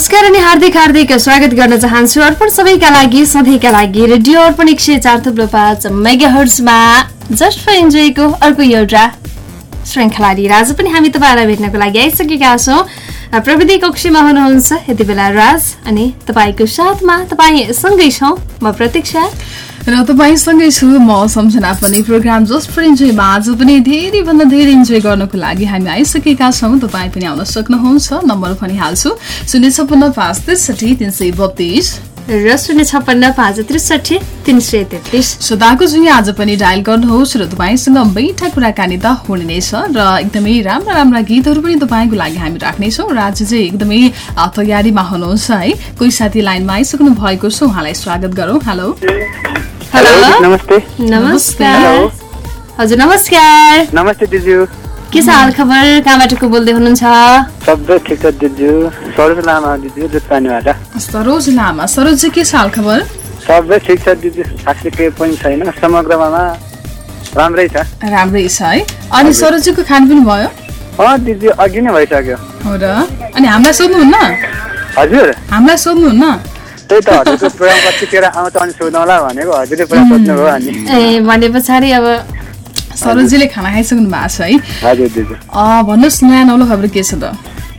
नमस्कार अनि हार्दिक हार्दिक स्वागत गर्न चाहन्छु अर्पण सबैका लागि सधैँका लागि रेडियो अर्पण एक सय चार थुप्रो पाँच मेगा हर्समा जस्ट फर इन्जोयको अर्को एउटा श्रृङ्खला लिएर आज पनि हामी तपाईँलाई भेट्नको लागि आइसकेका छौँ। प्रविधि कक्षीमा हुनुहुन्छ यति बेला राज अनि तपाईँको साथमा तपाईँ सँगै छौँ। म प्रतीक्षा। र तपाईँसँगै छु म सम्झना पनि प्रोग्राम जस्ट फर इन्जोयमा आज पनि धेरैभन्दा धेरै इन्जोय गर्नको लागि हामी आइसकेका छौँ। तपाईँ पनि आउन सक्नुहुन्छ। नम्बर भनिहाल्छु शून्य छप्पन्न पाँच त्रिसठी तिन सय बत्तिस। र शून्य छप्पन्न पाँच त्रिसठी तिन सय तेत्तिस। श्रोताको जुन आज पनि डायल गर्नुहोस् र तपाईँसँग बैठा कुराकानी त हुने नै छ र एकदमै राम्रा राम्रा गीतहरू पनि तपाईँको लागि हामी राख्नेछौँ। र आज चाहिँ एकदमै तयारीमा हुनुहुन्छ है। कोही साथी लाइनमा आइसक्नु भएको छ उहाँलाई स्वागत गरौँ। हेलो। हेलो नमस्ते नमस्कार हजुर नमस्कार नमस्ते दिजु के छ हाल खबर? कहाँबाट को बोल्दै हुनुहुन्छ? सबै ठिक छ दिजु सरोज लामा दिजु दुधपानीबाट. सरोज लामा सरोज के छ हाल खबर? सबै ठिक छ दिजु। खासै केही पनि छैन। समग्रमा राम्रै छ। राम्रै छ है। अनि सरोजीको खानपिन भयो? अँ दिजु अघि नै भइसक्यो। हो र। अनि हामीलाई सोध्नुहुन्न? हजुर। हामीलाई सोध्नुहुन्न? त्यही त हजुरको प्रोग्राम कतिखेर आउँछ अनि सोधौँला भनेको हजुरले पुरा सोध्नुभयो अनि। ए भने पछाडि अब सरोजीले खाना खाइसक्नु भएको छ है। हजुर अँ, भन्नुहोस् नयाँ नौलो खबर के छ त?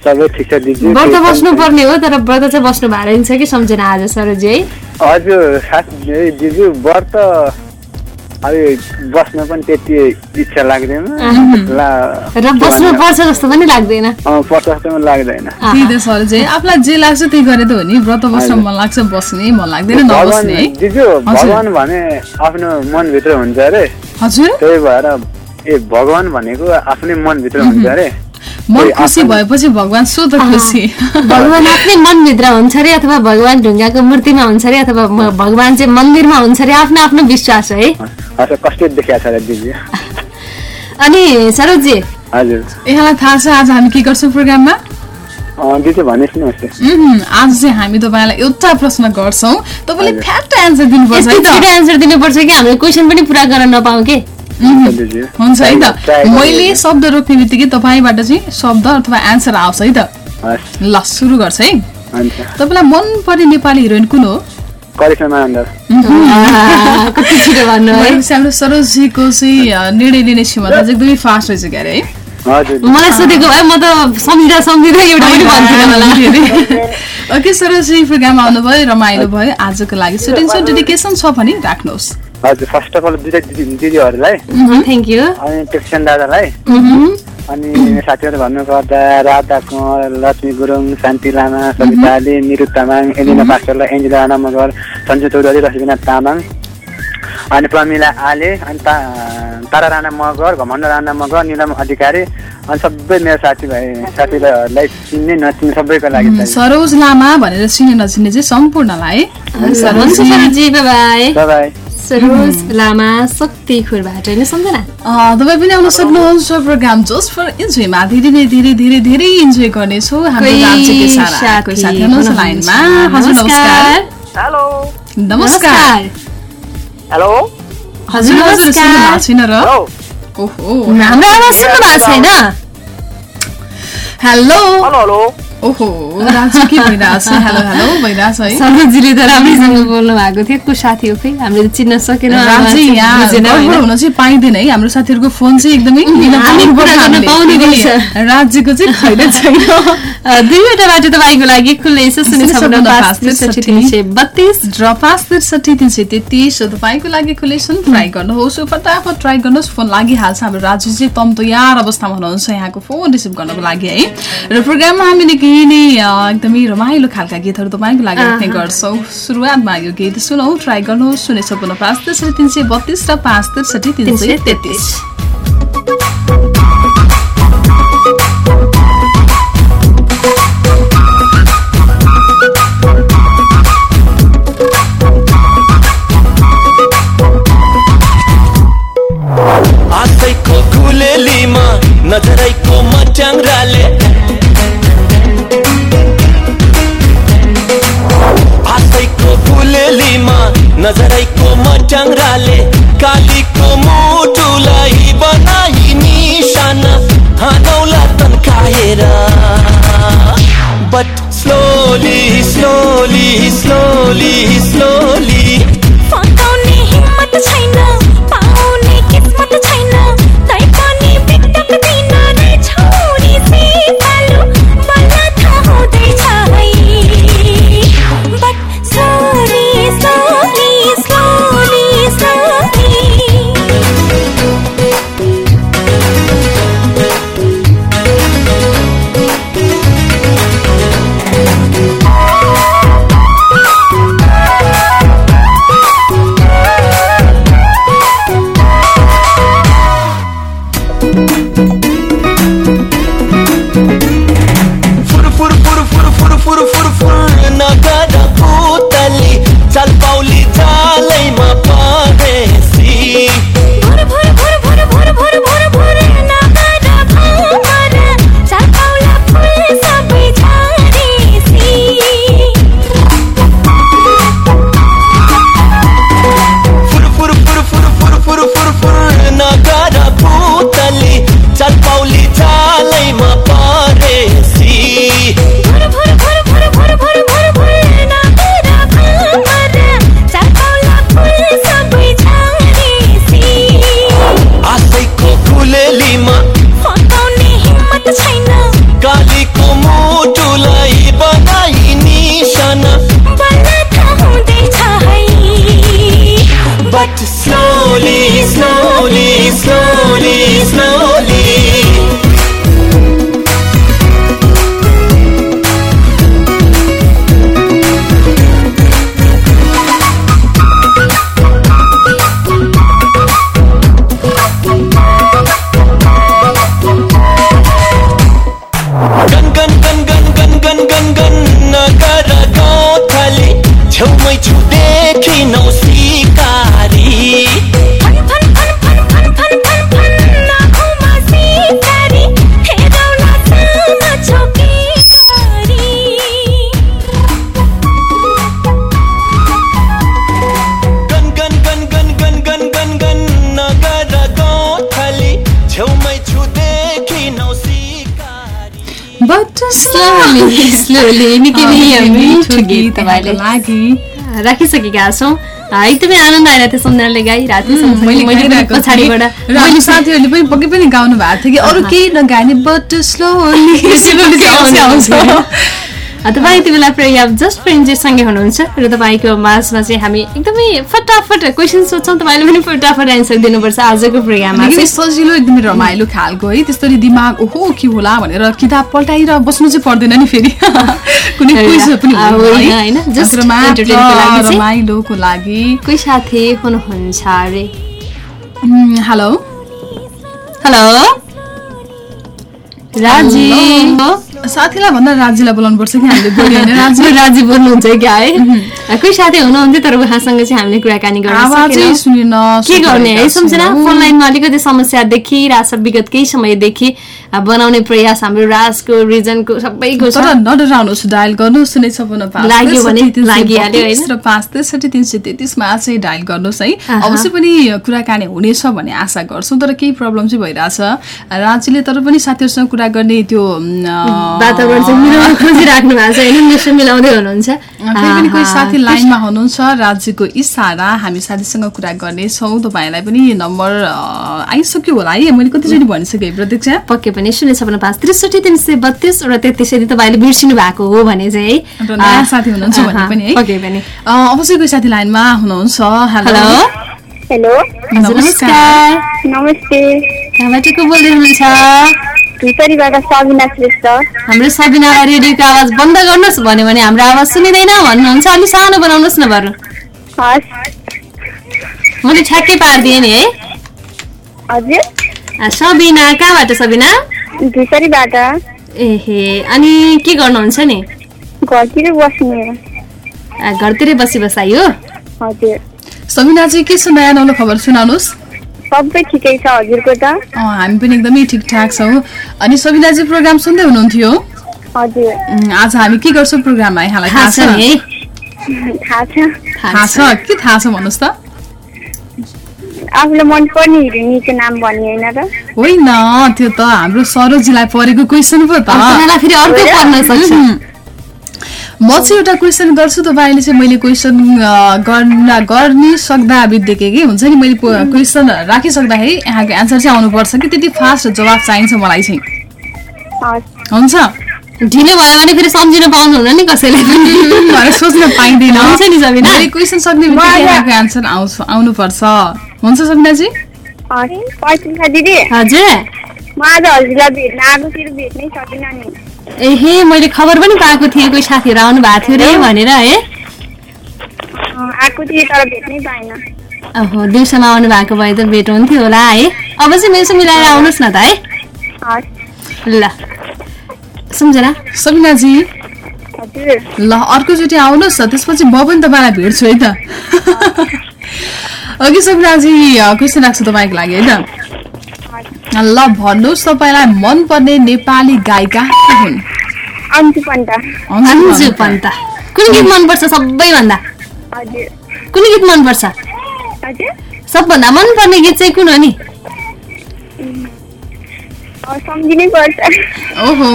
सबै ठिक छ दिजु व्रत केही पनि बस्नु छैन। पर्ने हो तर व्रत चाहिँ बस्नु भएको छ कि सम्झना आज सरोजी है? हजुर दिजु व्रत अब बस्न पनि त्यति इच्छा लाग्दैन। ला र बस्नु पर्छ जस्तो पनि लाग्दैन। अँ, पर्छ जस्तो पनि लाग्दैन। त्यही त सरोजी। आफूलाई जे लाग्छ त्यही गरे त हो नि व्रत बस्न मन लाग्छ बस्ने मन लाग्दैन भगवान नबस्ने। है दिजु भगवान भने आफ्नो मनभित्र हुन्छ अरे। हजुर। त्यही भएर ए भगवान भनेको आफ्नै मनभित्र हुन्छ अरे। मन खुसी भएपछि भगवान सो त खुसी। भगवान आफ्नै मनभित्र हुन्छ अरे अथवा भगवान ढुङ्गाको मूर्तिमा हुन्छ अरे अथवा भगवान चाहिँ मन्दिरमा हुन्छ अरे आफ्नो आफ्नो विश्वास है हजुर कस्तो देखिया छ अनि सरोजी हजुर। यहाँलाई थाहा छ आज हामी के गर्छौँ प्रोग्राममा? आज चाहिँ हामी तपाईँलाई एउटा प्रश्न गर्छौँ। तपाईँले फ्याट एन्सर दिनुपर्छ एन्सर दिनुपर्छ कि? हाम्रो क्वेसन पनि पुरा गर्न नपाऊँ कि? हुन्छ है त? मैले शब्द रोक्ने बित्तिकै तपाईँबाट चाहिँ शब्द अथवा एन्सर आउँछ है त? ल सुरु गर्छ है? तपाईँलाई मन पर्ने नेपाली हिरोइन कुन हो? सरोजीको चाहिँ निर्णय लिने क्षमता चाहिँ एकदमै फास्ट रहेछ क्या अरे है? हजुर। मलाई सोधेको भए म त सम्झिँदा सम्झिँदा एउटा पनि भन्थिनँ होला। ओके सरोजी प्रोग्राम आउनुभयो रमाइलो भयो आजको लागि। सुटिङ छ डेडिकेसन छ भने राख्नुहोस्। हजुर फर्स्ट अफ अल दुइटा दिदी दिदीहरूलाई थ्याङ्क यू अनि टेक्सन दादालाई अनि साथीहरू भन्नुपर्दा राधा कुँवर लक्ष्मी गुरुङ शान्ति लामा सविता आली निरु तामाङ एलिना पास्टरलाई एन्जिला राणा मगर सञ्जु चौधरी रसिबिना तामाङ अनि प्रमिला आले अनि ता तारा राणा मगर घमण्ड राणा मगर निलम अधिकारी अनि सबै मेरो साथीभाइ साथीभाइहरूलाई चिन्ने नचिन्ने सबैको लागि चाहिँ सरोज लामा भनेर चिने नचिन्ने चाहिँ सम्पूर्णलाई। सरोजी लामा शक्तिखुरबाट होइन सम्झना अँ, तपाईँ पनि आउन सक्नुहुन्छ प्रोग्राम जस्ट फर इन्जोयमा धेरै नै धेरै धेरै धेरै इन्जोय गर्नेछौँ नमस्कार हेलो नमस्कार हेलो हजुर हजुर सुन्नु भएको छैन र हेलो ओहो हाम्रो आवाज सुन्नु भएको छैन हेलो हेलो ओहो राजु के भइरहेछ हेलो हेलो भइरहेछ है। सरोजीले त राम्रैसँग बोल्नु भएको थियो। को साथी हो खोइ हामीले चिन्न सकेन। हुन चाहिँ पाइँदैन है। हाम्रो साथीहरूको फोन चाहिँ एकदमै। राज्यको चाहिँ खैले छैन। दुईवटा बाटो तपाईँको लागि खुल्लै छ। शून्य बत्तिस। र पाँच त्रिसठी तिन सय तेत्तिस तपाईँको लागि खुलेसन ट्राई गर्नुहोस्। फटाफट ट्राई गर्नुहोस्। फोन लागिहाल्छ। हाम्रो राजु चाहिँ तम तयार अवस्थामा हुनुहुन्छ। यहाँको फोन रिसिभ गर्नको लागि है। र प्रोग्राममा हामीले नै एकदमै रमाइलो खालका गीतहरू तपाईँको लागि राख्ने गर्छौँ। सुरुवातमा यो गीत सुनौ ट्राई गर्नुहोस् शून्य छपन्न पाँच त्रिसठी तिन सय बत्तिस र पाँच त्रिसठी तिन सय तेत्तिस। गुलेलीमा नजरैको मच्याङ्राले नजरैको मच्याङ्राले कालीको मुटुलाई बनाई निशाना। हानौला तन्काएर but slowly, slowly, slowly, slowly. फकाउने हिम्मत छैन पाउने किस्मत छैन। तैपनि बिटक्दिन रे छोरी सिपालु लीमा राखिसकेका छौँ एकदमै आनन्द आइरहेको थियो सुन्दरले गाइरहेको थिएँ। साथीहरूले पनि पक्कै पनि गाउनु भएको थियो कि अरू केही नगाने बट स्लोली आ, तपाईँ यति बेला पर्याप्त जस्ट फ्रेन्ड सँगै हुनुहुन्छ। र तपाईँको माझमा चाहिँ हामी एकदमै फटाफट क्वेसन सोध्छौँ। तपाईँले पनि फटाफट एन्सर दिनुपर्छ आजको प्रोग्राममा चाहिँ सजिलो एकदमै रमाइलो खालको है। त्यसरी दिमाग ओहो के होला? भनेर किताब पल्टाएर बस्नु चाहिँ पर्दैन नि फेरि। कुनै पनि होइन। रमाइलोको लागि। कोही साथी हुनुहुन्छ अरे? हेलो। हेलो। राजी। साथीलाई भन्दा राज्यलाई बोलाउनु पर्छ कि हामीले बोल्यो होइन राज्य राजी। राजी बोल्नुहुन्छ क्या है? कोही साथी हुनुहुन्थ्यो तर उहाँसँग चाहिँ हामीले कुराकानी गर्न के गर्ने है सम्झना छौँ। फोन लाइनमा अलिकति समस्या देखिरहेछ विगत केही समयदेखि बनाउने प्रयास हाम्रो राजको रिजनको सबैको छ नडराउनुहोस् डायल गर्नुहोस् शून्य छपन्न लाग्यो भने लागिहाल्यो, होइन? पाँच त्रिसठी तिन सय तेत्तिसमा चाहिँ डायल गर्नुहोस् है। अवश्य पनि कुराकानी हुनेछ भन्ने आशा गर्छौँ तर केही प्रब्लम चाहिँ भइरहेछ। राज्यले तर पनि साथीहरूसँग कुरा गर्ने त्यो वातावरण चाहिँ मिलाउन खोजिराख्नु भएको छ होइन? मिसो मिलाउँदै हुनुहुन्छ। फेरि पनि कोही साथी लाइनमा हुनुहुन्छ राज्यको इसारा। हामी साथीसँग कुरा गर्नेछौँ। तपाईँलाई पनि नम्बर आइसक्यो होला है। मैले कतिचोटि भनिसकेँ है प्रतीक्षा पक्कै पनि शून्य छपन्न पाँच त्रिसठी तिन सय बत्तिस र तेत्तिस यदि तपाईँले बिर्सिनु भएको हो भने चाहिँ है। साथी हुनुहुन्छ भने पनि है। पक्कै पनि। अँ, अवश्य कोही साथी लाइनमा हुनुहुन्छ। हेलो हेलो नमस्कार। नमस्ते। कहाँबाट को बोल्दै हुनुहुन्छ? भितरीबाट सबिना श्रेष्ठ। हाम्रो सबिनालाई रेडियोको आवाज बन्द गर्नुहोस् भन्यो भने हाम्रो आवाज सुनिँदैन भन्नुहुन्छ। अलिक सानो बनाउनुहोस् न बरु। मैले ठ्याक्कै पारिदिएँ नि है। हजुर। सबिना कहाँबाट सबिना? भितरीबाट। एहे अनि के गर्नुहुन्छ नि? घरतिर बस्ने। घरतिरै बसी बसाइ हो। हजुर। सबिना चाहिँ के छ नयाँ नौलो खबर सुनाउनुहोस्। सबै ठिकै छ हजुरको त अँ, हामी पनि एकदमै ठिकठाक छौँ। अनि सबिनाजी प्रोग्राम सुन्दै हुनुहुन्थ्यो हजुर। आज हामी के गर्छौँ प्रोग्राममा? यहाँलाई थाहा छ? है थाहा छ। थाहा छ। के थाहा छ भन्नुहोस् त? आफूलाई मनपर्ने हिरोइनीको नाम भन्ने होइन र? होइन त्यो त हाम्रो सरोजीलाई परेको क्वेसन पो त। फेरि अर्को पर्न सक्छ। म चाहिँ एउटा क्वेसन गर्छु तपाईँले चाहिँ मैले क्वेसन गर्न गर्ने सक्दा बित्तिकै के हुन्छ नि मैले क्वेसन राखिसक्दाखेरि यहाँको एन्सर चाहिँ आउनुपर्छ कि? त्यति फास्ट जवाब चाहिन्छ मलाई चाहिँ। हुन्छ। ढिलो भयो भने फेरि सम्झिन पाउनुहुन्न नि कसैले पनि। सोच्न पाइँदैन। हुन्छ नि सबिना। मैले क्वेसन सक्ने बित्तिकै यहाँको एन्सर आउँछ आउनुपर्छ। हुन्छ सबिनाजी। हजुर। म आज हजुरलाई भेट्न आएकोतिर भेट्नै सकिनँ नि। एहे मैले खबर पनि पाएको थिएँ कोही साथीहरू आउनु भएको थियो रे भनेर है? ओहो दिउँसोमा आउनु भएको भए त भेट हुन्थ्यो होला है? अब चाहिँ मेरो मिलाएर आउनुहोस् न त है? ल। सम्झना सबिनाजी हजुर। ल अर्कोचोटि आउनुहोस् न त्यसपछि म पनि तपाईँलाई भेट्छु है त। अघि सबिनाजी क्वेसन राख्छु तपाईँको लागि है त ल भन्नुहोस् तपाईँलाई मनपर्ने नेपाली गायिका को हुन्? अन्जु पन्त। अन्जु पन्त। कुन गीत मनपर्छ सबैभन्दा? कुन गीत मनपर्छ? सबभन्दा मनपर्ने गीत चाहिँ कुन हो नि? अँ, सम्झिनै पर्छ। ओहो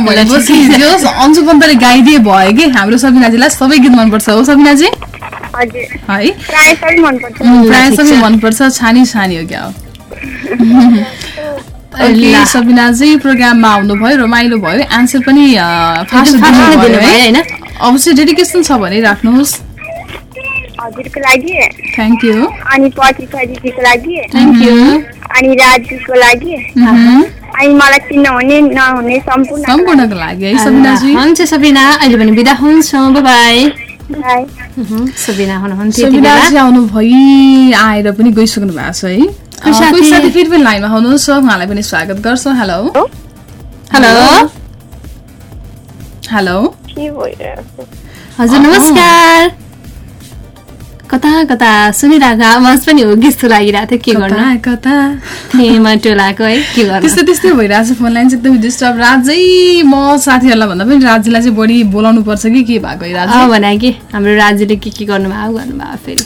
अन्जु पन्तले गाइदिए भयो कि? हाम्रो सबिनाजीलाई सबै गीत मनपर्छ हो सबिनाजी? है? प्रायः सबै मनपर्छ। छानी छानी हो क्या हो। सबिनाजी प्रोग्राममा आउनुभयो रमाइलो भयो। एन्सर पनि अवश्य डेडिकेसन छ भने राख्नुहोस् हजुरको लागि। थ्याङ्क यू अनि प्रतिभा दिदीको लागि। थ्याङ्क यू अनि राजुको लागि। अनि मलाई चिन्नुहुने नहुने सम्पूर्ण सम्पूर्णको लागि है सबिनाजी। हुन्छ सबिना। अहिले पनि बिदा हुन्छौँ। बाई बाई सबिना आएर पनि गइसक्नु भएको छ है। साथी- फेरि पनि लाइनमा उहाँलाई पनि स्वागत गर्छौँ। हेलो। हेलो। हेलो। हजुर नमस्कार। कता कता सुनिरहेको आवाज पनि हो जस्तो लागिरहेको थियो के गर्नु? कता थिएमा टोलाको है के गर्नु? त्यस्तै त्यस्तै भइरहेको छ फोन लाइन चाहिँ एकदमै डिस्टर्ब राजै म साथीहरूलाई भन्दा पनि राज्यलाई चाहिँ बढी बोलाउनु पर्छ कि के भएको भने कि हाम्रो राज्यले के के गर्नुभयो गर्नुभयो फेरि।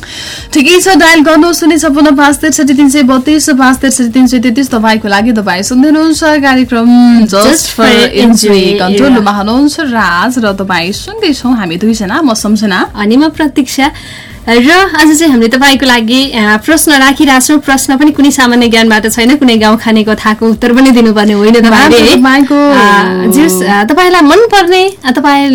ठिकै छ डायल गर्नुहोस् शून्य छपन्न पाँच त्रिसठी तिन सय बत्तिस पाँच त्रिसठी तिन सय तेत्तिस तपाईँको लागि तपाईँ सुन्दै हुनुहुन्छ कार्यक्रम जस्ट फर इन्जोय कन्ट्रोलमा हुनुहुन्छ राज र तपाईँ सुन्दैछौँ हामी दुईजना म सम्झना। अनि म प्रतीक्षा। र आज चाहिँ हामीले तपाईँको लागि प्रश्न राखिरहेछौँ। प्रश्न पनि कुनै सामान्य ज्ञानबाट छैन कुनै गाउँ खाने कथाको उत्तर पनि दिनुपर्ने होइन जस तपाईँलाई मनपर्ने तपाईँ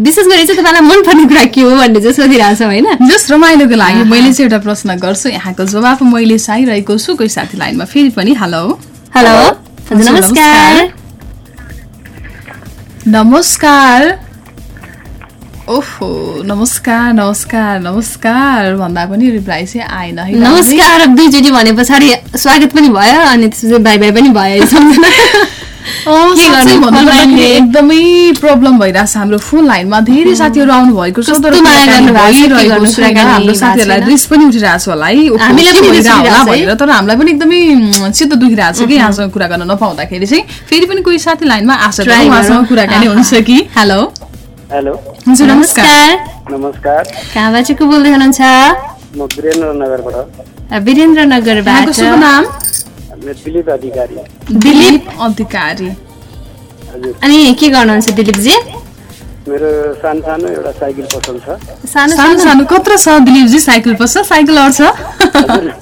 विशेष गरी चाहिँ तपाईँलाई मनपर्ने कुरा के हो भन्ने चाहिँ सोधिरहेछौँ होइन? जस्ट रमाइलोको लागि मैले चाहिँ एउटा प्रश्न गर्छु। यहाँको जवाब मैले चाहिरहेको छु। कोही साथी लाइनमा फेरि पनि हेलो। हेलो। नमस्कार। नमस्कार। ओहो नमस्कार नमस्कार नमस्कार। भन्दा पनि रिप्लाई चाहिँ आएन है नमस्कार दुईचोटि भने पछाडि स्वागत पनि भयो अनि त्यसपछि बाई बाई पनि भयो? एकदमै प्रब्लम भइरहेछ हाम्रो फोन लाइनमा धेरै साथीहरू आउनु भएको छ हाम्रो साथीहरूलाई। रिस पनि उठिरहेको छ होला है। भनेर तर हामीलाई पनि एकदमै चित्त दुखिरहेको छ कि यहाँसँग कुरा गर्न नपाउँदाखेरि चाहिँ। फेरि पनि कोही साथी लाइनमा आशा उहाँसँग। कुराकानी हुन्छ कि हेलो हेलो। हजुर नमस्कार। नमस्कार। कहाँबाट को बोल्दै हुनुहुन्छ? म वीरेन्द्रनगरबाट। वीरेन्द्रनगरबाट। नाम? दिलीप अधिकारी। दिलीप अधिकारी। हजुर। अनि के गर्नुहुन्छ दिलीपजी? मेरो सानो सानो एउटा साइकल पसल छ। सानो सानो। सानो कत्रो छ दिलीपजी साइकल पस्छ साइकल अड्छ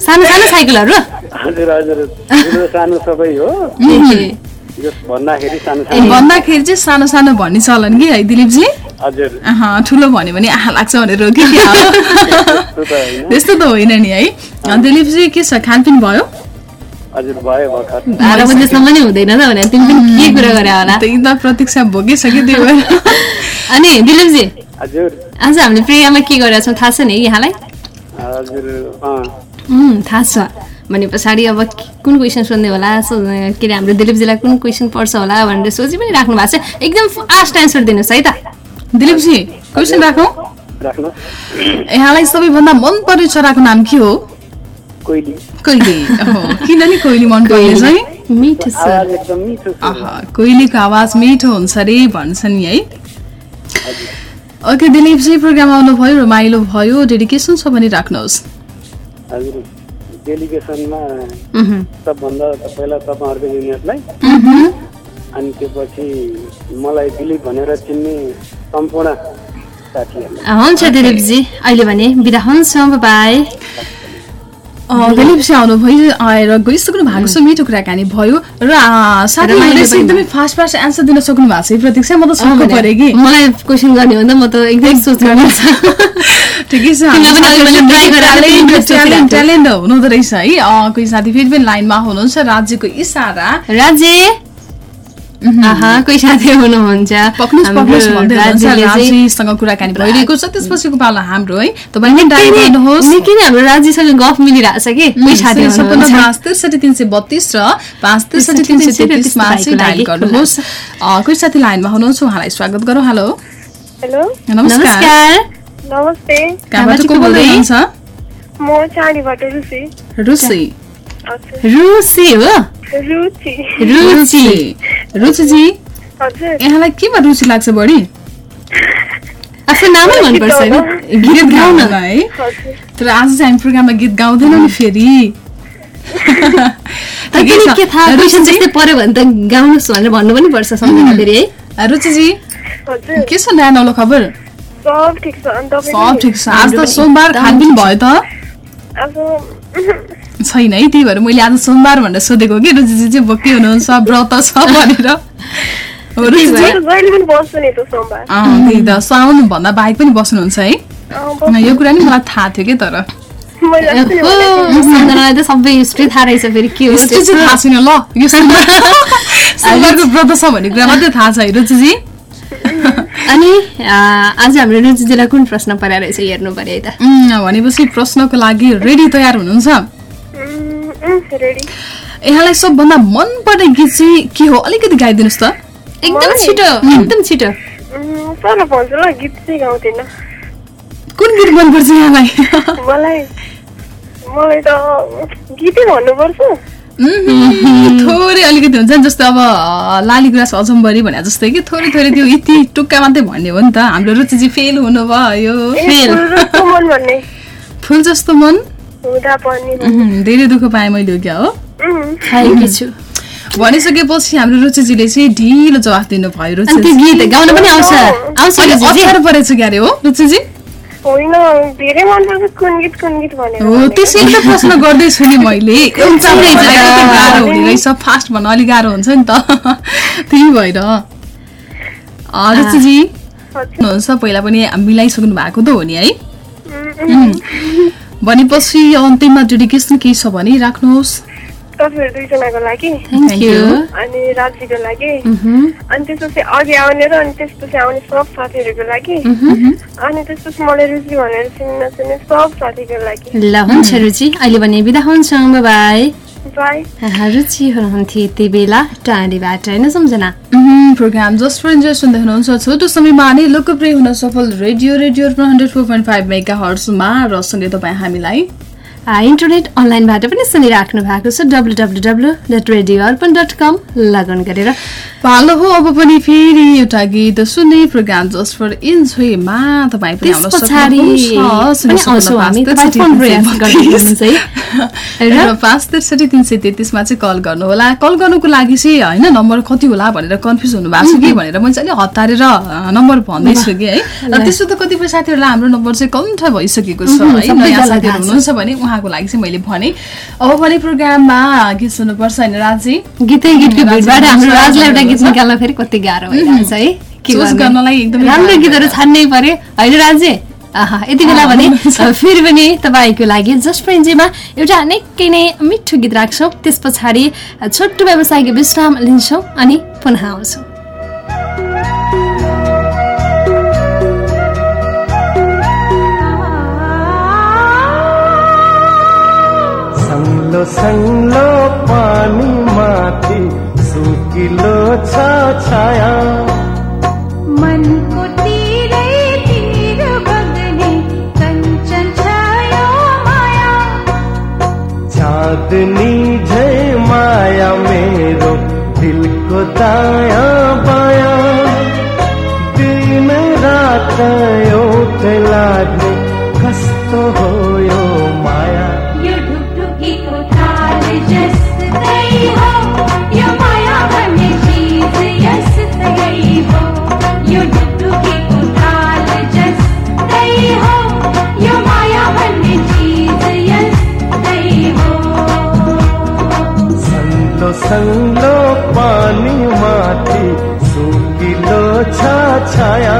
सानो सानो साइकलहरू? हजुर हजुर। सानो सबै हो। भन्दाखेरि चाहिँ सानो सानो भन्ने चलन कि है दिलीपजी? हजुर। अहँ, ठुलो भन्यो भने आहा लाग्छ भनेर हो कि? त्यस्तो त होइन। नि है। दिलीपजी के छ खानपिन भयो? हजुर भयो भर्खर बाह्र बजेसम्म नि हुँदैन त भने तिमी पनि के कुरा गरे होला? त्यही त प्रतीक्षा भोगिसक्यो त्यो भएर। अनि दिलीपजी? हजुर। आज हामीले प्रियामा के गरेका छौँ? थाहा छ नि यहाँलाई? हजुर अँ। उम्, थाहा छ। भने पछाडि अब कुन क्वेसन सोध्ने होला? के अरे हाम्रो दिलीपजीलाई कुन क्वेसन पर्छ होला भनेर सोची पनि राख्नु भएको छ। एकदम फास्ट एन्सर दिनुहोस् है त। दिलीपजी क्वेसन राखौँ? राख्नु। यहाँलाई सबैभन्दा मनपर्ने चराको नाम के हो? कोइली। किन नि कोइली मन पर्ने चाहिँ मिठो कोइलीको आवाज मिठो हुन्छ अरे भन्छ नि है। ओके दिलीपजी प्रोग्राम आउनुभयो रमाइलो भयो। डेडिकेसन छ भने राख्नुहोस्। हजुर। डेलिगेसनमा सबभन्दा पहिला तपाईँहरूको युनियनलाई अनि त्यसपछि मलाई दिलीप भनेर चिन्ने सम्पूर्ण साथीहरू हुन्छ दिलीपजी अहिले भने बिदा हुन्छौँ बाई दिलीप आउनु भयो आएर गइसक्नु भएको छ मिठो कुराकानी भयो। र साथीहरूले एकदमै फास्ट फास्ट एन्सर दिन सक्नु भएको छ। है प्रतीक्षा म त छक्क परेँ कि। मलाई क्वेसन गर्ने हो भने त म त एकदमै सोच्नु पर्छ ठिकै छ। ट्यालेन्ट हुनुहुँदो रहेछ है। कोही साथी फेरि पनि लाइनमा हुनुहुन्छ। राज्यको इसारा। राज्य कोही साथी हुनुहुन्छ। कुराकानी भइरहेको छ। त्यसपछिको पालो हाम्रो है निकै नै- हाम्रो राज्यसँग गफ मिलिरहेको छ कि? कोही साथी सपन्न हुनुहुन्छ? पाँच त्रिसठी तिन सय बत्तिस र पाँच त्रिसठी तिन सय तेत्तिसमा चाहिँ डायल गर्नुहोस्। अँ, कोही साथी लाइनमा हुनुहुन्छ? उहाँलाई स्वागत गरौँ। हेलो। हेलो। नमस्कार। नमस्ते। कहाँबाट को बोल्दै हुनुहुन्छ? म चाँडीबाट रुचि हजुर रुचि हो रुचि रुचि रुचिजी हजुर यहाँलाई केमा रुचि लाग्छ बढी आफ्नो नामै मनपर्छ नि गीत गाउन है तर आज चाहिँ हामी प्रोग्राममा गीत गाउँदैनौँ नि फेरि। के थाहा त्यस्तै पर्यो भने त गाउनुहोस् भनेर भन्नु पनि पर्छ सम्झना फेरि है रुचिजी हजुर के छ नयाँ नौलो खबर सब ठिक छ अनि सब तपाईँ ठिक छ आज त सोमबार खानपिन भयो त अब छैन है त्यही भएर मैले आज सोमबार भनेर सोधेको कि रुचिजी चाहिँ बोकी हुनुहुन्छ व्रत छ भनेर। त्यही त साउन भन्दा बाहेक पनि बस्नुहुन्छ है। यो कुरा नि मलाई थाहा थियो कि तर। मैले अस्ति नै ओहो, भनेको थिएँ। सम्झनालाई त सबै हिस्ट्री थाहा रहेछ फेरि के हो यस्तो चाहिँ थाहा छैन ल यो सोमबार सोमबारको व्रत छ भन्ने कुरा मात्रै थाहा छ है रुचिजी अनि आ, आज हाम्रो रुचिजीलाई कुन प्रश्न परेर रहेछ हेर्नु पर्यो है त? उम्, भनेपछि प्रश्नको लागि रेडी तयार हुनुहुन्छ। यहाँलाई सबभन्दा मनपर्ने गीत चाहिँ के हो अलिकति गाइदिनुहोस् त एकदम? छिटो एकदम छिटो गीत चाहिँ गाउँदिनँ कुन गीत मनपर्छ यहाँलाई मलाई मलाई त गीतै भन्नुपर्छ थोरै अलिकति हुन्छ नि जस्तो अब लाली गुराँस अजम्बरी भने जस्तै कि थोरै थोरै त्यो यति टुक्का मात्रै भन्ने हो नि त हाम्रो रुचिजी फेल हुनुभयो। फुल जस्तो मन धेरै दुःख पाएँ मैले हो क्या हो? खाएकी छु भनिसकेपछि हाम्रो रुचिजीले चाहिँ ढिलो जवाफ दिनुभयो रुचि गीत गाउन पनि आउँछ। आउँछ? अप्ठ्यारो परेछ क्यारे हो रुचिजी? होइन धेरै मनपर्छ कुन गीत कुन गीत भनेर हो भनेको। त्यसै त प्रश्न गर्दैछु नि मैले। गाह्रो हुने रहेछ फास्ट भन्न अलिक गाह्रो हुन्छ नि त। त्यही भएर। रुचिजी। हुनुहुन्छ पहिला पनि मिलाइसक्नु भएको त हो नि है? भनेपछि अन्तिममा डेडिकेसन केही छ भने राख्नुहोस्। तपाईँहरू दुईजनाको लागि. अनि राज्यको लागि। मह्म, अनि त्यसपछि अघि आउने र अनि त्यसपछि आउने सब साथीहरूको लागि। मह्म। अनि त्यसपछि मलाई रुचि भनेर चिन्न चिन्ने सब साथीको लागि। ल हुन्छ रुचि। अहिले भने बिदा हुन्छौँ। बाई रुचि हुनुहुन्थ्यो यति बेला टाढीबाट होइन सम्झना प्रोग्राम जस्ट फर इन्जोय सुन्दै हुनुहुन्छ छोटो समयमा नै लोकप्रिय हुन सफल radio radio hundred four point five mega हर्समा र सँगै तपाईँ हामीलाई इन्टरनेट अनलाइनबाट पनि सुनिराख्नु भएको छ W W W dot radio Arpan dot com log on गरेर। पालो हो अब पनि फेरि एउटा गीत सुन्ने प्रोग्राम जस्ट फर इन्जोयमा तपाईँ पाँच त्रिसठी तिन सय तेत्तिसमा चाहिँ कल गर्नु होला। कल गर्नुको लागि चाहिँ होइन नम्बर कति होला भनेर कन्फ्युज हुनु भएको छ कि भनेर मैले चाहिँ अलिक हतारेर नम्बर भन्दैछु कि है। र त्यसो त कतिपय साथीहरूलाई हाम्रो नम्बर चाहिँ कन्ठ भइसकेको छ है। नयाँ थाहा साथीहरू। हुनुहुन्छ भने उहाँको लागि चाहिँ मैले भने। अब भने प्रोग्राममा गीत सुन्नुपर्छ होइन राजी? गीतै गीतको राजी भिडबाट हाम्रो राजलाई एउटा गीत। निकाल्न फेरि कति गाह्रो भइरहेछ है? के? गर्नलाई एकदमै राम्रो गीतहरू छान्नै पर्यो। होइन आहा यति बेला भने फेरि पनि तपाईँको लागि जस्ट फ्रेन्जीमा एउटा निकै नै मिठो गीत राख्छौँ। त्यस पछाडि छोटो व्यवसायिक विश्राम लिन्छौँ अनि पुनः आउँछौँ। सङ्लो सङ्लो पानी माथि सुकिलो छ छाया। मनको तिरै तिर बग्ने कञ्चन छायो माया। चाँदनी झै माया मेरो दिलको दायाँ बायाँ। दिन रात एउटै लाग्ने कस्तो हो सङ्गलो पानी माथि सुकिलो छाया।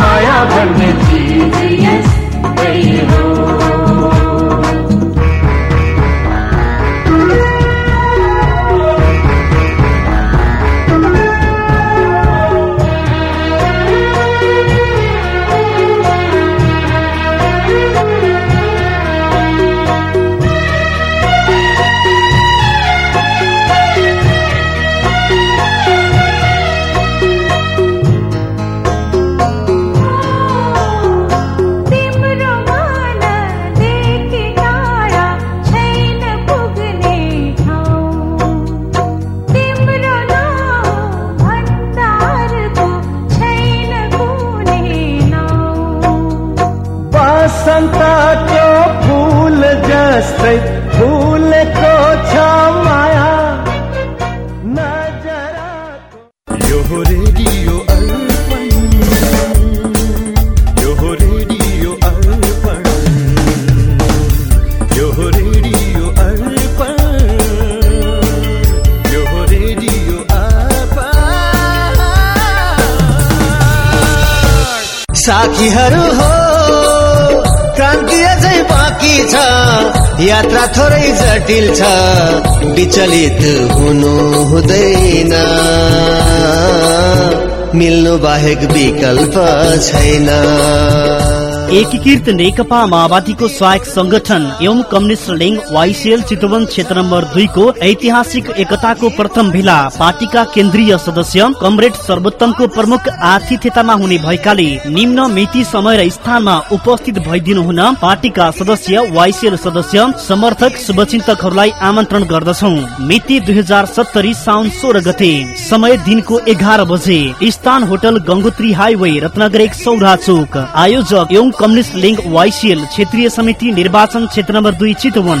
माया भर में बाहेक विकल्प छैन। एकीकृत नेकपा माओवादीको सहायक संगठन एवं कम्युनिस्ट लिङ वाइसिएल चितवन क्षेत्र नम्बर दुईको ऐतिहासिक एकताको प्रथम भेला पार्टीका केन्द्रीय सदस्य कमरेड सर्वोत्तमको प्रमुख आतिथ्यतामा हुने भएकाले निम्न मिति समय र स्थानमा उपस्थित भइदिनु हुन पार्टीका सदस्य वाइसिएल सदस्य समर्थक शुभचिन्तकहरूलाई आमन्त्रण गर्दछौ। मिति दुई हजार सत्तरी साउन सोह्र गते समय दिनको एघार बजे स्थान होटल गंगोत्री हाईवे रत्नगर एक सौरा चोक आयोजक एवं कम्युनिस्ट लिङ्क वाइसिएल क्षेत्रीय समिति निर्वाचन क्षेत्र नम्बर दुई Chitwan.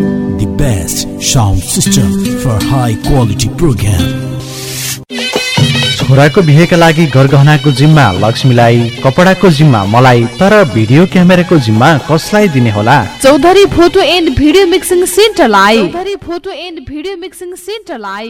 Best sound system for high quality program. छोराको बिहेका लागि गरगहनाको जिम्मा लक्ष्मीलाई कपडाको जिम्मा मलाई तर भिडियो क्यामेराको जिम्मा कसलाई दिने होला? Chaudhary photo and video mixing सेन्टरलाई। Chaudhary photo and video mixing सेन्टरलाई।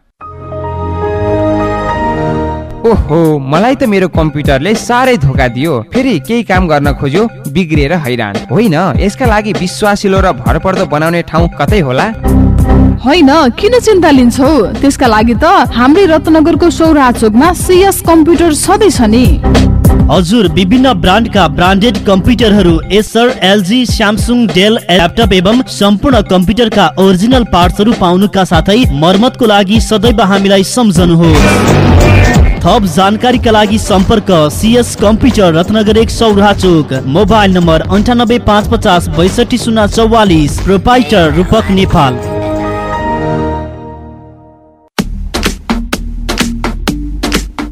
ओहो मलाई त मेरो कम्प्युटरले साह्रै धोका दियो। फेरि केही काम गर्न खोज्यो बिग्रिएर हैरान। होइन यसका लागि विश्वासिलो र भरपर्दो बनाउने ठाउँ कतै होला? होइन किन चिन्ता लिन्छौ? त्यसका लागि त हाम्रै रत्नगरको सौरा चोकमा सिएस कम्प्युटर छँदैछ नि। हजुर विभिन्न ब्रान्डका branded कम्प्युटरहरू Acer LG Samsung Dell laptop एवं सम्पूर्ण कम्प्युटरका ओरिजिनल पार्ट्सहरू पाउनुका साथै मर्मतको लागि सदैव हामीलाई सम्झनुहोस्। थप जानकारीका लागि सम्पर्क सिएस कम्प्युटर रत्नगर एक सौरा चोक मोबाइल नम्बर अन्ठानब्बे पाँच पचास बैसठी शून्य चौवालिस प्रोपाइटर रूपक नेपाल।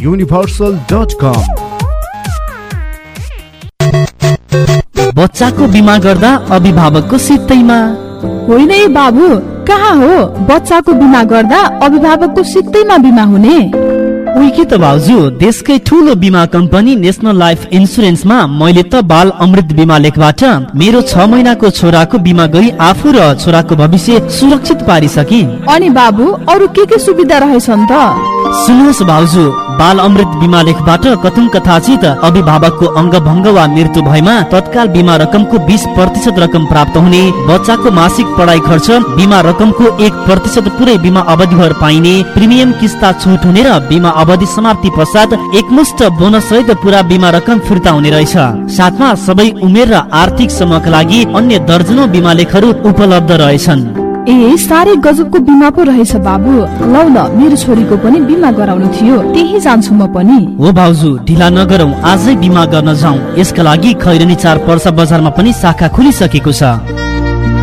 universal dot com बच्चाको बिमा गर्दा अभिभावकको सित्तैमा होइन है बाबु कहाँ हो? बच्चाको बिमा गर्दा अभिभावकको सित्तैमा बिमा हुने। उही के त भाउजू देशकै ठुलो बिमा कम्पनी नेसनल लाइफ इन्सुरेन्समा मैले त बाल अमृत बिमा लेखबाट मेरो छ महिनाको छोराको बिमा गरी आफू र छोराको भविष्य सुरक्षित पारिसके। अनि बाबु अरू के के सुविधा रहेछन् त? सुन्नुहोस् भाउजू बाल अमृत बिमा लेखबाट कथुङ कथाचित अभिभावकको अङ्ग भङ्ग वा मृत्यु भएमा तत्काल बिमा रकमको बिस प्रतिशत रकम प्राप्त हुने बच्चाको मासिक पढाइ खर्च बिमा रकमको एक प्रतिशत पुरै बिमा अवधि भर पाइने प्रिमियम किस्ता छुट हुने र बिमा अवधि समाप्ति पश्चात एकमुष्ट बोनस सहित पुरा बिमा रकम फिर्ता हुने रहेछ। साथमा सबै उमेर र आर्थिक समूहका लागि अन्य दर्जनौ बिमा लेखहरू उपलब्ध रहेछन्। ए साह्रै गजबको बिमा पो रहेछ बाबु। लौ न मेरो छोरीको पनि बिमा गराउनु थियो। त्यही जान्छु म पनि। हो भाउजू ढिला नगरौँ आजै बिमा गर्न जाउँ। यसका लागि खैरनी चार पर्सा बजारमा पनि शाखा खुलिसकेको छ।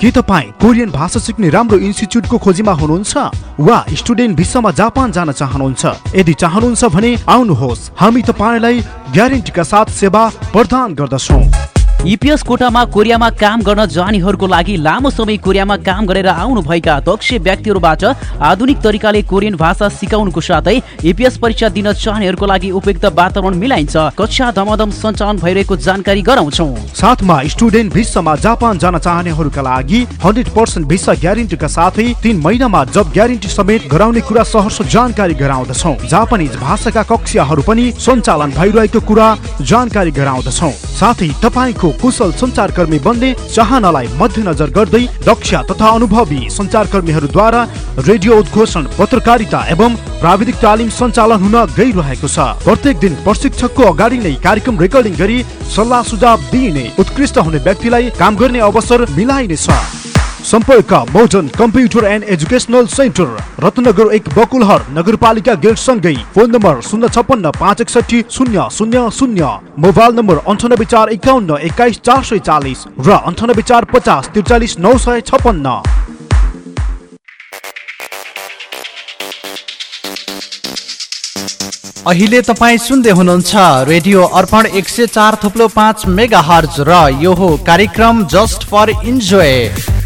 के तपाईँ कोरियन भाषा सिक्ने राम्रो इन्स्टिच्युटको खोजीमा हुनुहुन्छ? वा स्टुडेन्ट भिसामा जापान जान चाहनुहुन्छ? यदि चाहनुहुन्छ भने आउनुहोस्। हामी तपाईँलाई ग्यारेन्टीका साथ सेवा प्रदान गर्दछौँ। इपिएस कोटामा कोरियामा काम गर्न जानेहरूको लागि लामो समय कोरियामा काम गरेर आउनुभएका दक्ष व्यक्तिहरूबाट आधुनिक तरिकाले कोरियन भाषा सिकाउनुको साथै इपिएस परीक्षा दिन चाहनेहरूको लागि उपयुक्त वातावरण मिलाइन्छ। कक्षा धमाधम सञ्चालन भइरहेको जानकारी गराउँछौँ। साथमा स्टुडेन्ट भिसामा जापान जान चाहनेहरूका लागि हन्ड्रेड पर्सेन्ट भिसा ग्यारेन्टीका साथै तिन महिनामा जब ग्यारेन्टी समेत गराउने कुरा सहर्ष जानकारी गराउँदछौ। जापानिज भाषाका कक्षाहरू पनि सञ्चालन भइरहेको कुरा जानकारी गराउँदछौ। साथै तपाईँको कुशल सञ्चारकर्मी बन्ने चाहनालाई मध्यनजर गर्दै दक्ष तथा अनुभवी सञ्चारकर्मीहरूद्वारा रेडियो उद्घोषण पत्रकारिता एवं प्राविधिक तालिम सञ्चालन हुन गइरहेको छ। प्रत्येक दिन प्रशिक्षकको अगाडि नै कार्यक्रम रेकर्डिङ गरी सल्लाह सुझाव दिइने उत्कृष्ट हुने व्यक्तिलाई काम गर्ने अवसर मिलाइनेछ। सम्पर्क modern computer and educational centre Ratnagar एक बकुलहर नगरपालिका गेट सँगै फोन नम्बर शून्य छप्पन्न पाँच एकसठी शून्य शून्य शून्य। मोबाइल नम्बर अन्ठानब्बे चार एकाउन्न एक्काइस चार सय चालिस र अन्ठानब्बे चार पचास त्रिचालिस नौ सय छप्पन्न। अहिले तपाईँ सुन्दै हुनुहुन्छ रेडियो अर्पण एक सय चार थुप्लो पाँच मेगा हर्ज र यो हो कार्यक्रम जस्ट फर इन्जोय।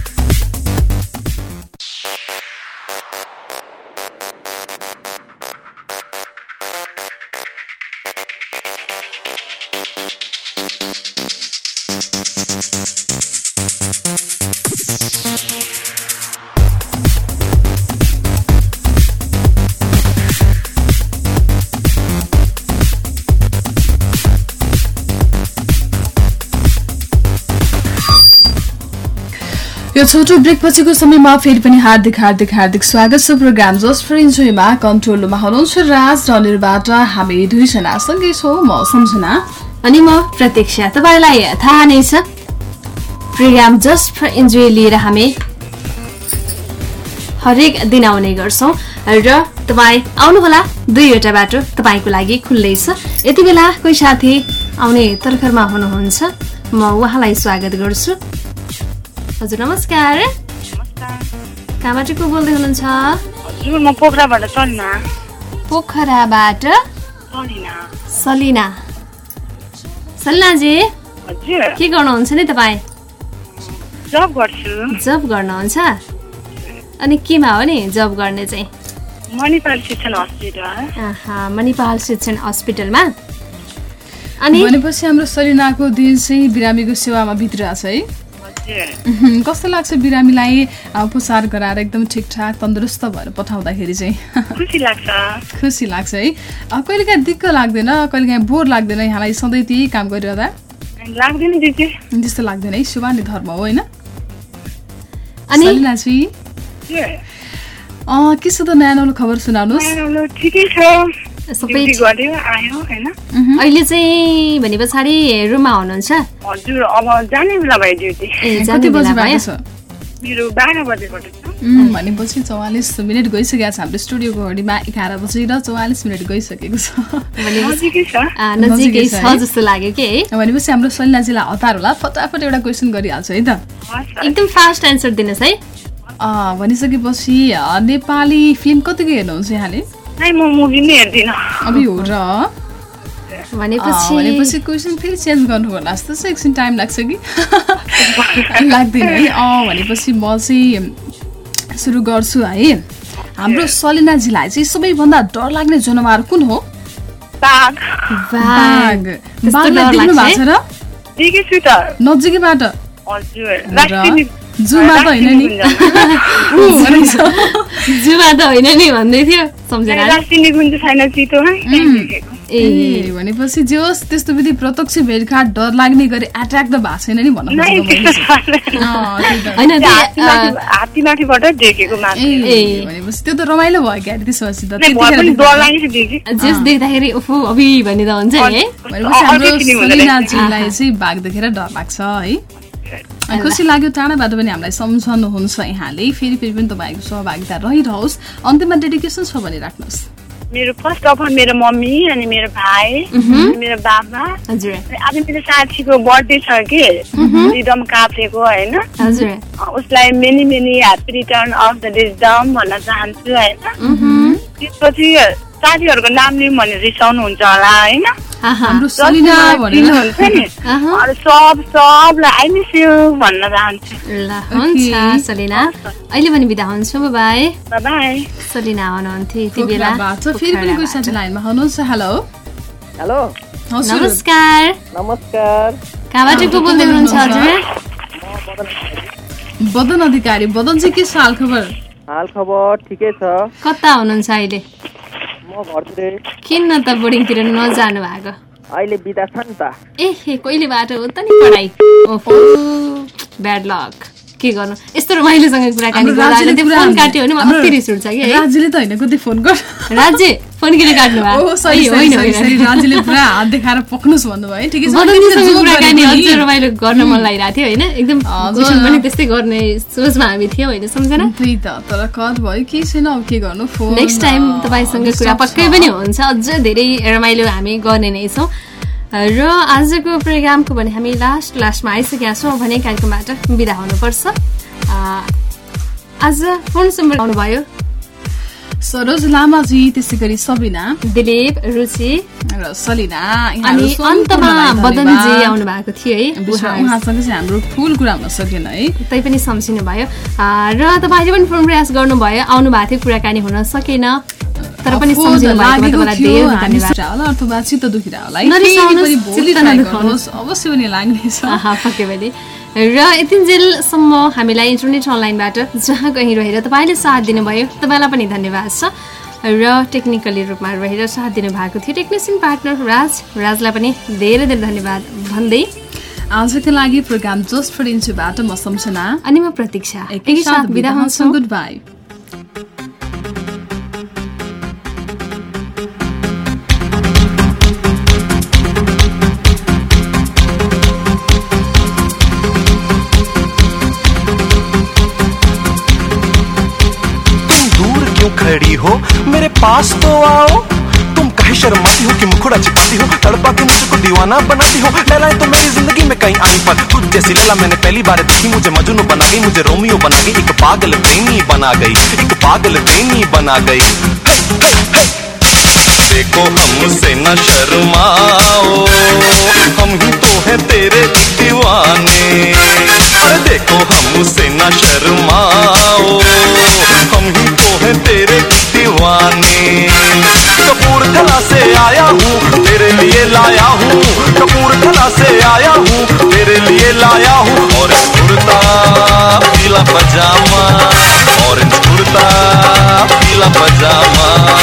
छोटो ब्रेक पछिको समयमा फेरि पनि हार्दिक हार्दिक हार्दिक स्वागत छ प्रोग्राम जस्ट फर इन्जोयमा। कन्ट्रोलमा हुनुहुन्छ राज र अनिर्बाट हामी दुईजना। सँगै छौँ म सम्झना। अनि म प्रतीक्षा। तपाईँलाई थाहा नै छ प्रोग्राम जस्ट फर इन्जोय लिएर हामी हरेक दिन आउने गर्छौँ। र तपाईँ आउनुहोला दुईवटा बाटो तपाईँको लागि खुल्लै छ। यति बेला कोही साथी आउने तर्खरमा हुनुहुन्छ। म उहाँलाई स्वागत गर्छु। हजुर नमस्कार। कहाँबाट को बोल्दै हुनुहुन्छ? हजुर म पोखराबाट चलिना पोखराबाट? सलिना। सलिनाजी के गर्नुहुन्छ नि तपाईँ? जब गर्छु। जब गर्नुहुन्छ? अनि केमा हो नि जब गर्ने चाहिँ? मणिपाल शिक्षण हस्पिटल। आहा, मणिपाल शिक्षण हस्पिटलमा। अनि भनेपछि हाम्रो सलिनाको दिन चाहिँ बिरामीको सेवामा बितिरहेछ है। कस्तो लाग्छ बिरामीलाई उपचार गराएर एकदम ठिकठाक तन्दुरुस्त भएर पठाउँदाखेरि चाहिँ? खुसी लाग्छ। खुसी लाग्छ है। अ, कहिलेकाहीँ दिक्क लाग्दैन कहिलेकाहीँ बोर लाग्दैन यहाँलाई सधैँ त्यही काम गरिरहँदा? लाग्दैन दिदी। त्यस्तो लाग्दैन है सुभाने धर्म हो होइन? अनि? के छ त नयाँ नौलो खबर सुनाउनुहोस्। आमालो ठिकै छ। सबै आयो होइन? अहिले चाहिँ भने पछाडि रुममा हुनुहुन्छ? हजुर अब जाने बेला भयो ड्युटी। ए कति बजी भयो? मेरो बाह्र बजेबाट भनेपछि चौवालिस मिनट गइसकेको छ। हाम्रो स्टुडियोको घडीमा एघार बजी र चौवालिस मिनट गइसकेको छ। नजिकै छ। जस्तो लाग्यो कि है? भनेपछि हाम्रो सलिनाजीलाई हतार होला फटाफट एउटा क्वेसन गरिहाल्छ है त? एकदम फास्ट एन्सर दिनुहोस् है। अँ, भनिसकेपछि नेपाली फिल्म कतिको हेर्नुहुन्छ यहाँले? नै म मुभी नै हेर्दिनँ अब र भनेपछि भनेपछि क्वेसन फेरि चेन्ज गर्नु होला जस्तो चाहिँ एकछिन टाइम लाग्छ कि लाग्दैन है अँ भनेपछि म चाहिँ सुरु गर्छु है हाम्रो सलिनाजीलाई चाहिँ सबैभन्दा डर लाग्ने जनावर कुन हो बाघ बाघ बाघलाई देख्नु भएको छ र छु नजिकैबाट हजुर जुमा त होइन नि। जुमा त होइन नि भन्दै थियो ए भनेपछि जे होस् त्यस्तो विधि प्रत्यक्ष भेटघाट डर लाग्ने गरी एट्र्याक्ट त भएको छैन नि भन्न नै खोजेको मैले चाहिँ। त्यस्तो अँ, त्यही त। होइन त्यो त्यो, हात्ती माथि- हात्ती माथिबाट देखेको मान्छे ए भनेपछि त्यो त रमाइलो भयो क्या त्यसपछि जस देख्दाखेरि उफु अभि भन्ने त हुन्छ है भनेपछि हाम्रो। सलिनाजीलाई चाहिँ बाघ देखेर डर लाग्छ है खुसी लाग्यो टाढाबाट पनि हामीलाई सम्झनुहुन्छ यहाँले। फेरि फेरि पनि तपाईँको सहभागिता रहिरहोस्। अन्त्यमा डेडिकेसन छ भने राख्नुहोस्। मेरो फर्स्ट अफ अल मेरो मम्मी अनि मेरो भाइ अनि मेरो बाबा। हजुर। अनि आज मेरो साथीको बर्थडे छ कि? रिडम काप्रेको होइन? उसलाई many many happy return of the Ridam भन्न चाहन्छु होइन? त्यसपछि साथीहरूको नाम लिउँ भने रिसाउनुहुन्छ होला होइन? हाम्रो सलिना भनेर। चिन्नुहुन्छ नि। अरू सब सबलाई आई मिस यु भन्न चाहन्छु। ल हुन्छ सलिना। अहिले पनि बिदा हुन्छु बाई बाई सलिना हुनुहुन्थ्यो यति बेला। पोखराबाट फेरि पनि कोही साथी लाइनमा हुनुहुन्छ? हेलो। हेलो। हजुर नमस्कार। नमस्कार। कहाँबाट को बोल्दै हुनुहुन्छ हजुर? बदन अधिकारी। बदन चाहिँ के छ हाल खबर? हाल खबर ठिकै छ। कता हुनुहुन्छ अहिले? म घरतिर किन त बोर्डिङतिर नजानु भएको? अहिले बिदा छ नि त। ए कहिले बाटो हो त नि पढाइ। ओहो ब्याड लक के गर्नु? यस्तो रमाइलोसँग कुराकानी गर्दा काट्यो भने हाम्रो अति रिस उठ्छ कि है? राज्यले त होइन कति फोन गर राज्य फोन किन काट्नु राज्यले पुरा हात देखाएर पक्नुहोस् भन्नुभयो ठिकै छ। रमाइलो गर्न मन लागिरहेको थियो होइन? एकदम पनि त्यस्तै गर्ने सोचमा हामी थियौँ होइन? सम्झना? त्यही त तर कट भयो? के छैन? अब के गर्नु? फोन नेक्स्ट टाइम तपाईँसँग कुरा पक्कै पनि हुन्छ। अझ धेरै रमाइलो हामी गर्ने नै छौँ। र आजको प्रोग्रामको भने हामी लास्ट लास्टमा आइसकेका छौँ भने कार्यक्रमबाट बिदा हुनुपर्छ। आज फोन सम्पर्क आउनुभयो। सरोज लामाजी त्यसै गरी सबिना दिलीप रुचि र सलिना अनि अन्तमा बदनजी। आउनु भएको थियो है उहाँसँग चाहिँ हाम्रो ठुल कुरा हुन सकेन है। तै पनि सम्झिनु भयो। र तपाईँले पनि फोन प्रयास गर्नुभयो आउनु भएको थियो कुराकानी हुन सकेन। तर पनि अवश्य पनि लाग्नेछ। र यतिन्जेलसम्म हामीलाई इन्टरनेट अनलाइनबाट जहाँ कहीँ रहेर तपाईँले साथ दिनुभयो तपाईँलाई पनि धन्यवाद छ। र टेक्निकली रूपमा रहेर साथ दिनुभएको थियो टेक्निसियन पार्टनर राज। राजलाई पनि धेरै धेरै धन्यवाद भन्दै। आजको लागि प्रोग्राम जस्ट फर इन्चुबाट म सम्झना। अनि म प्रतीक्षा। एकैसाथ बिदा हुन्छौँ। गुड बाई खड़ी हो। मेरे पास तो आओ। तुम कहीं शर्माती हो कि मुखड़ा छिपाती हो। तड़पा के मुझको दीवाना बनाती हो। लैलाएँ तो मेरी ज़िंदगी में कहीं आई पर। तुझ जैसी लैला मैंने पहली बार देखी। मुझे मजनू बना गई मुझे रोमियो बना गई। एक पागल प्रेमी बना गई एक पागल प्रेमी बना गई। hey, hey, हे। देखो हमसे न शर्माओ। हम ही तो हैं तेरे दीवाने। अरे देखो हमसे न शर्माओ। हम ही तो हैं तेरे दीवाने। कपूरथला से आया हूँ, तेरे लिए लाया हूँ। कपूरथला से आया हूँ, तेरे लिए लाया हूँ। ऑरेंज कुर्ता, पीला पजामा। ऑरेंज कुर्ता, पीला पजामा।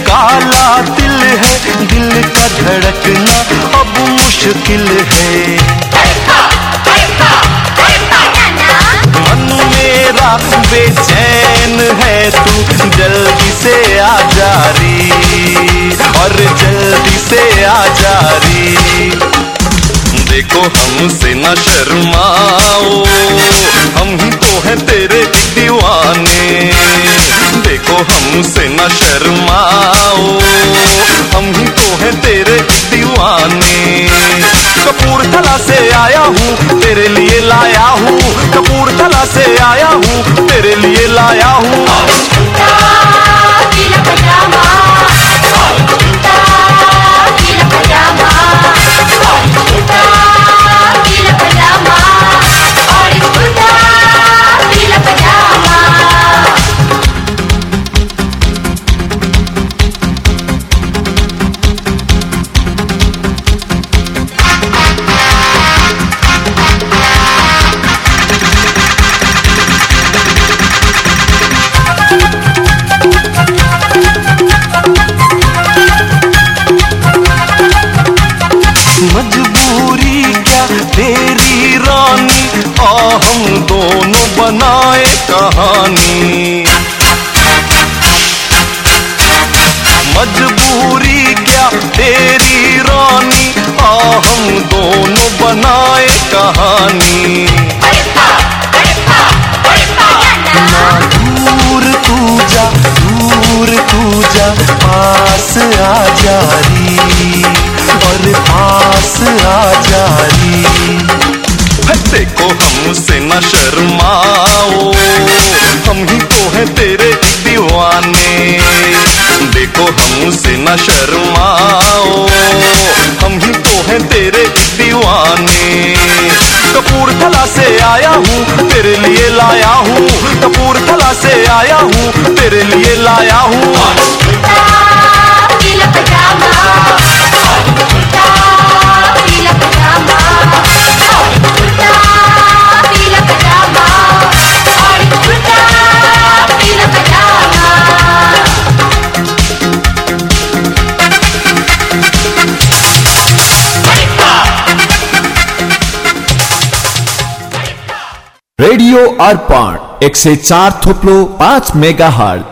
काला दिल है, दिल का धड़कना अब मुश्किल है। मन मेरा बेचैन है, तू जल्दी से आ जा रे, और जल्दी से आ जा रे। देखो हमसे न शर्माओ, हम ही तो हैं तेरे दीवाने। देखो हमसे न शर्माओ। हम ही तो हैं तेरे दीवाने। कपूरथला से आया हूँ, तेरे लिए लाया हूँ। कपूरथला से आया हूँ, तेरे लिए लाया हूँ। लाया हूँ। रेडियो अर्पण एक से चार थोपलो पाँच मेगा हट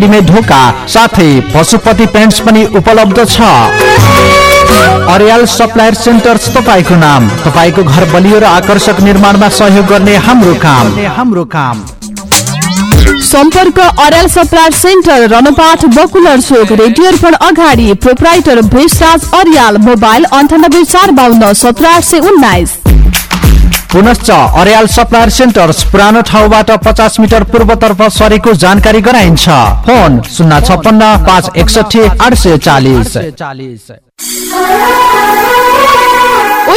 रेडिमेड ढोका साथै पशुपति पेन्ट्स पनि उपलब्ध छ। अर्याल सप्लायर सेन्टर तपाईँको नाम तपाईँको घर बलियो र आकर्षक निर्माणमा सहयोग गर्ने हाम्रो काम। हाम्रो काम सम्पर्क अराल सप्लायर सेन्टर रनपाठ बकुलर चोक रेडियोर्पण अगाडि प्रोपराइटर भेषराज अर्याल मोबाइल अन्ठानब्बे चार बाहन्न सत्र आठ सय उन्नाइस। पुनश्च अर्याल सप्लायर सेन्टर्स पुरानो ठाउँबाट पचास मिटर पूर्वतर्फ सरेको जानकारी गराइन्छ। फोन शून्य छप्पन्न पाँच एकसठी आठ सय चालिस।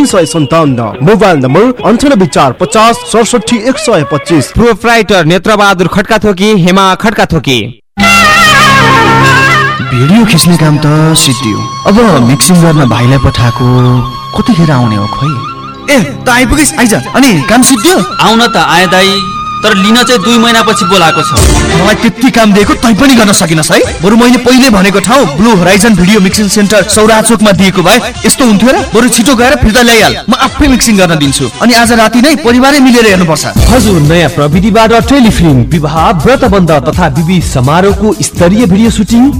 तिन सय सन्ताउन्न। मोबाइल नम्बर अन्ठानब्बे चार पचास सडसठी एक सय पच्चिस। प्रोपराइटर नेत्रबहादुर खड्का थोकी हेमा खड्का थोकी भिडियो खिच्ने काम त सिद्धियो। अब मिक्सिङ गर्न भाइलाई पठाएको कतिखेर आउने हो खोइ ए त आइपुगिस् आइज। अनि काम सिद्धियो? आउन त आए दाई तर लिन चाहिँ दुई महिनापछि बोलाएको छ। मलाई त्यति काम दिएको तै पनि गर्न सकिनस् है। बरु मैले पहिले भनेको ठाउँ blue horizon video mixing centre Sauraha चोकमा दिएको भए यस्तो हुन्थ्यो र? बरु छिटो गएर फिर्ता ल्याइहाल म आफै मिक्सिङ गर्न दिन्छु। अनि आज राति नै परिवारै मिलेर हेर्नुपर्छ। हजुर नयाँ प्रविधिबाट टेलिफिल्म विवाह व्रतबन्ध तथा विवि समारोहको स्तरीय भिडियो सुटिङ